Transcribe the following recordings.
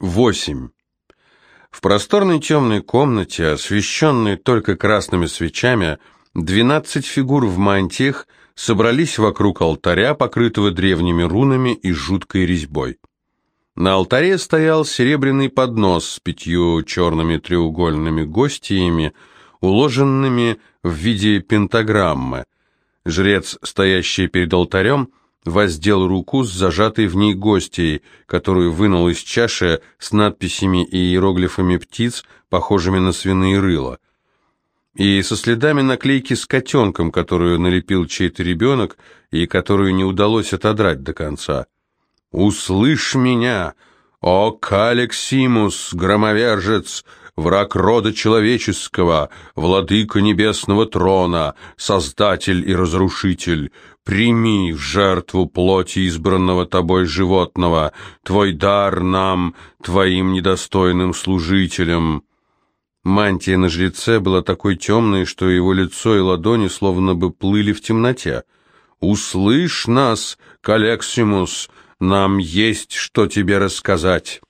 8. В просторной темной комнате, освещенной только красными свечами, двенадцать фигур в мантиях собрались вокруг алтаря, покрытого древними рунами и жуткой резьбой. На алтаре стоял серебряный поднос с пятью черными треугольными гостиями, уложенными в виде пентаграммы. Жрец, стоящий перед алтарем, воздел руку с зажатой в ней гостьей, которую вынул из чаши с надписями и иероглифами птиц, похожими на свиные рыла, и со следами наклейки с котенком, которую налепил чей-то ребенок и которую не удалось отодрать до конца. «Услышь меня, о Калексимус, громовержец!» Враг рода человеческого, владыка небесного трона, создатель и разрушитель, прими в жертву плоти избранного тобой животного, твой дар нам, твоим недостойным служителям». Мантия на жреце была такой темной, что его лицо и ладони словно бы плыли в темноте. «Услышь нас, Калексимус, нам есть что тебе рассказать».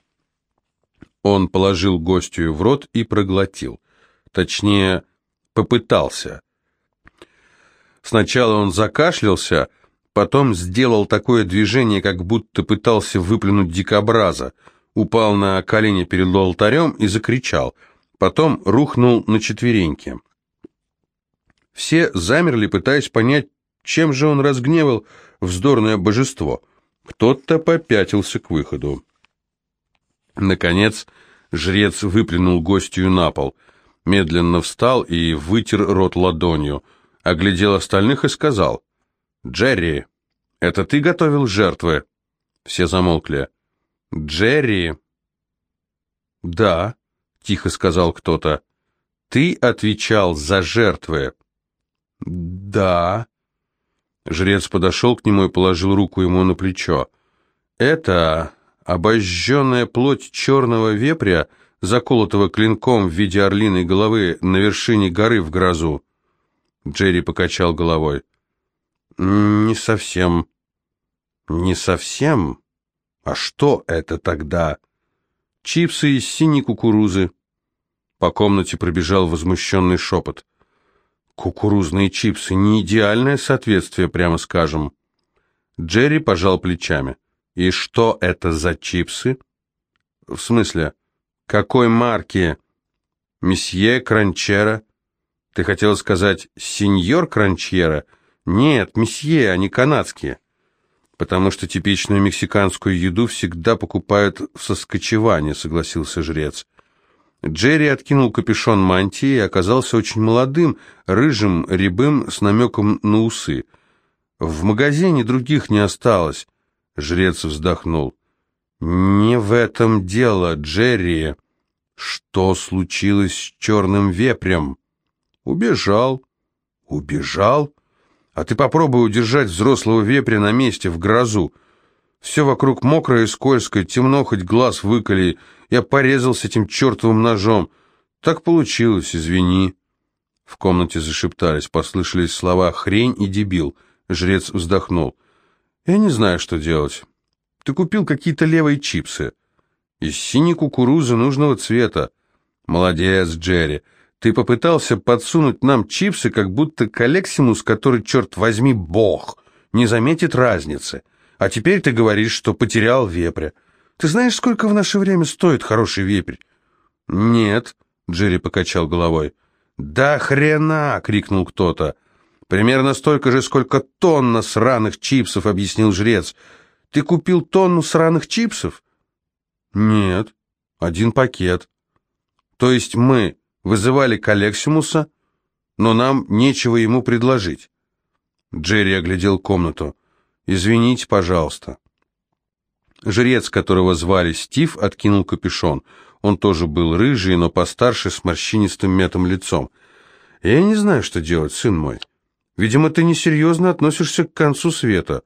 Он положил гостью в рот и проглотил. Точнее, попытался. Сначала он закашлялся, потом сделал такое движение, как будто пытался выплюнуть дикобраза, упал на колени перед алтарем и закричал. Потом рухнул на четвереньки. Все замерли, пытаясь понять, чем же он разгневал вздорное божество. Кто-то попятился к выходу. Наконец, жрец выплюнул гостью на пол, медленно встал и вытер рот ладонью, оглядел остальных и сказал, «Джерри, это ты готовил жертвы?» Все замолкли. «Джерри?» «Да», — тихо сказал кто-то, «ты отвечал за жертвы». «Да». Жрец подошел к нему и положил руку ему на плечо. «Это Обожженная плоть черного вепря, заколотого клинком в виде орлиной головы на вершине горы в грозу. Джерри покачал головой. «Не совсем». «Не совсем? А что это тогда?» «Чипсы из синей кукурузы». По комнате пробежал возмущенный шепот. «Кукурузные чипсы — не идеальное соответствие, прямо скажем». Джерри пожал плечами. «И что это за чипсы?» «В смысле? Какой марки?» «Месье Кранчера?» «Ты хотел сказать сеньор Кранчера?» «Нет, месье, они канадские». «Потому что типичную мексиканскую еду всегда покупают в Соскочеване», — согласился жрец. Джерри откинул капюшон мантии и оказался очень молодым, рыжим, рябым, с намеком на усы. В магазине других не осталось. Жрец вздохнул. «Не в этом дело, Джерри. Что случилось с черным вепрем?» «Убежал». «Убежал? А ты попробуй удержать взрослого вепря на месте в грозу. Все вокруг мокрое и скользкое, темно, хоть глаз выколи. Я порезал с этим чертовым ножом. Так получилось, извини». В комнате зашептались, послышались слова «хрень» и «дебил». Жрец вздохнул. Я не знаю, что делать. Ты купил какие-то левые чипсы. Из синей кукурузы нужного цвета. Молодец, Джерри. Ты попытался подсунуть нам чипсы, как будто Калексимус, который, черт возьми, бог, не заметит разницы. А теперь ты говоришь, что потерял вепря. Ты знаешь, сколько в наше время стоит хороший вепрь? Нет, Джерри покачал головой. Да хрена, крикнул кто-то. «Примерно столько же, сколько тонна сраных чипсов», — объяснил жрец. «Ты купил тонну сраных чипсов?» «Нет, один пакет». «То есть мы вызывали Калексимуса, но нам нечего ему предложить?» Джерри оглядел комнату. «Извините, пожалуйста». Жрец, которого звали Стив, откинул капюшон. Он тоже был рыжий, но постарше, с морщинистым мятым лицом. «Я не знаю, что делать, сын мой. Видимо, ты несерьезно относишься к концу света.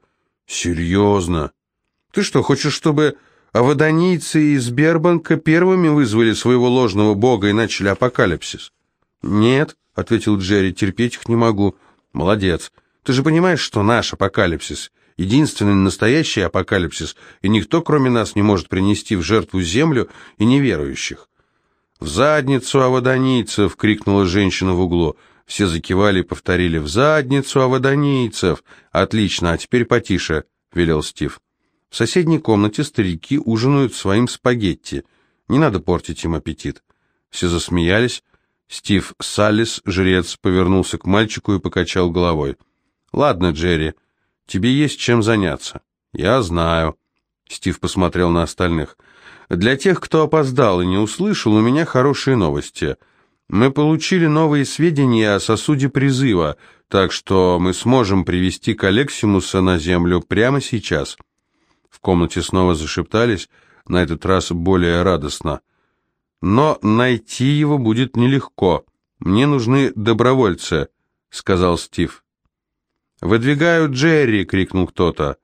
Серьезно. Ты что, хочешь, чтобы авадонийцы из Бербанка первыми вызвали своего ложного бога и начали апокалипсис? Нет, ответил Джерри, терпеть их не могу. Молодец. Ты же понимаешь, что наш апокалипсис Единственный настоящий апокалипсис, и никто, кроме нас, не может принести в жертву землю и неверующих. «В задницу аводонийцев!» — крикнула женщина в углу. Все закивали и повторили «В задницу аводонийцев!» «Отлично, а теперь потише», — велел Стив. В соседней комнате старики ужинают своим спагетти. Не надо портить им аппетит. Все засмеялись. Стив Саллис, жрец, повернулся к мальчику и покачал головой. «Ладно, Джерри, тебе есть чем заняться». «Я знаю». Стив посмотрел на остальных. «Для тех, кто опоздал и не услышал, у меня хорошие новости. Мы получили новые сведения о сосуде призыва, так что мы сможем привести Калексимуса на Землю прямо сейчас». В комнате снова зашептались, на этот раз более радостно. «Но найти его будет нелегко. Мне нужны добровольцы», — сказал Стив. «Выдвигаю Джерри!» — крикнул кто-то.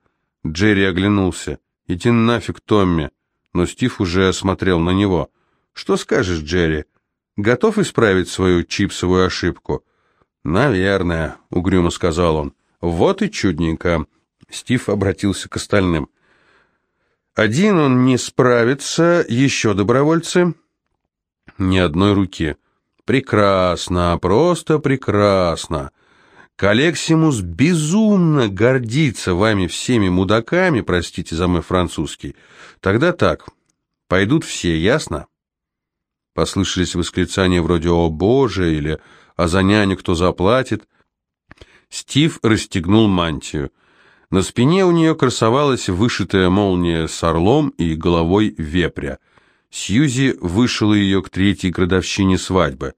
Джерри оглянулся. «Иди нафиг, Томми!» Но Стив уже смотрел на него. «Что скажешь, Джерри? Готов исправить свою чипсовую ошибку?» «Наверное», — угрюмо сказал он. «Вот и чудненько». Стив обратился к остальным. «Один он не справится, еще добровольцы?» «Ни одной руки». «Прекрасно, просто прекрасно. Калексимус безумно гордится вами всеми мудаками, простите за мой французский. Тогда так, пойдут все, ясно?» Послышались восклицания вроде «О боже!» или «А за няню кто заплатит?» Стив расстегнул мантию. На спине у нее красовалась вышитая молния с орлом и головой вепря. Сьюзи вышила ее к третьей градовщине свадьбы.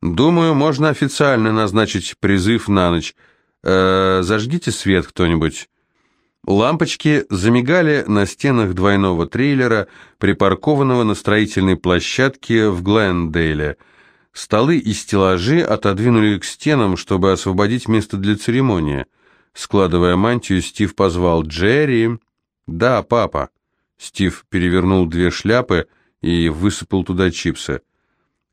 «Думаю, можно официально назначить призыв на ночь. Э, зажгите свет кто-нибудь». Лампочки замигали на стенах двойного трейлера, припаркованного на строительной площадке в Глендейле. Столы и стеллажи отодвинули к стенам, чтобы освободить место для церемонии. Складывая мантию, Стив позвал «Джерри!» «Да, папа!» Стив перевернул две шляпы и высыпал туда чипсы.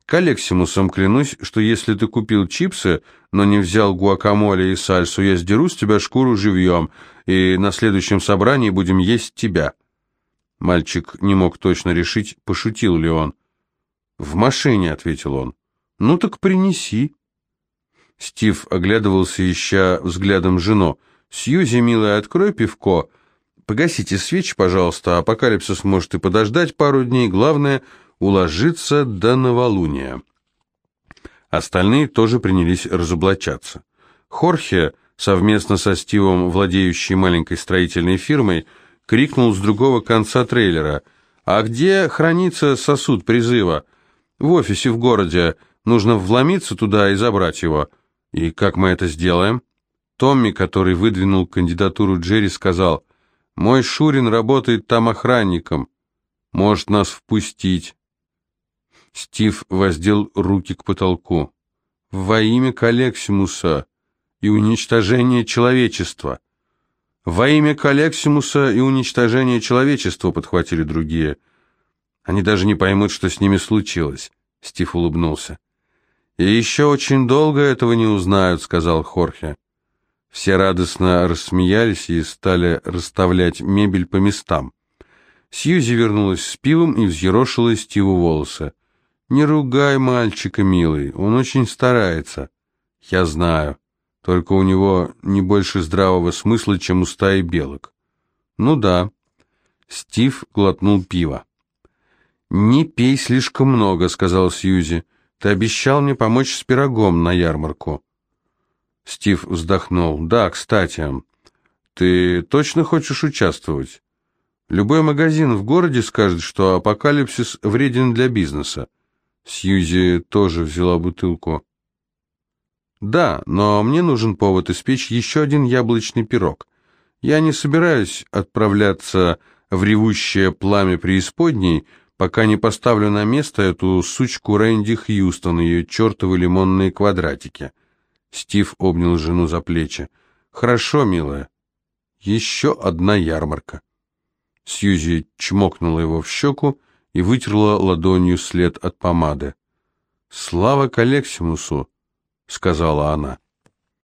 К Алексимусам клянусь, что если ты купил чипсы, но не взял гуакамоле и сальсу, я сдеру с тебя шкуру живьем, и на следующем собрании будем есть тебя». Мальчик не мог точно решить, пошутил ли он. «В машине», — ответил он. «Ну так принеси». Стив оглядывался, ища взглядом жену. «Сьюзи, милая, открой пивко. Погасите свечи, пожалуйста, апокалипсис может и подождать пару дней. Главное — уложиться до новолуния». Остальные тоже принялись разоблачаться. Хорхе, совместно со Стивом, владеющий маленькой строительной фирмой, крикнул с другого конца трейлера. «А где хранится сосуд призыва?» «В офисе в городе. Нужно вломиться туда и забрать его». «И как мы это сделаем?» Томми, который выдвинул кандидатуру Джерри, сказал, «Мой Шурин работает там охранником. Может нас впустить». Стив воздел руки к потолку. «Во имя Калексимуса и уничтожения человечества!» «Во имя Калексимуса и уничтожения человечества!» — подхватили другие. «Они даже не поймут, что с ними случилось», — Стив улыбнулся. «И еще очень долго этого не узнают», — сказал Хорхе. Все радостно рассмеялись и стали расставлять мебель по местам. Сьюзи вернулась с пивом и взъерошила Стиву волосы. «Не ругай мальчика, милый, он очень старается». «Я знаю, только у него не больше здравого смысла, чем у стаи белок». «Ну да». Стив глотнул пиво. «Не пей слишком много», — сказал Сьюзи. Ты обещал мне помочь с пирогом на ярмарку. Стив вздохнул. Да, кстати, ты точно хочешь участвовать? Любой магазин в городе скажет, что апокалипсис вреден для бизнеса. Сьюзи тоже взяла бутылку. Да, но мне нужен повод испечь еще один яблочный пирог. Я не собираюсь отправляться в ревущее пламя преисподней, пока не поставлю на место эту сучку Рэнди Хьюстон и ее чертовы лимонные квадратики. Стив обнял жену за плечи. «Хорошо, милая. Еще одна ярмарка». Сьюзи чмокнула его в щеку и вытерла ладонью след от помады. «Слава Калексимусу!» — сказала она.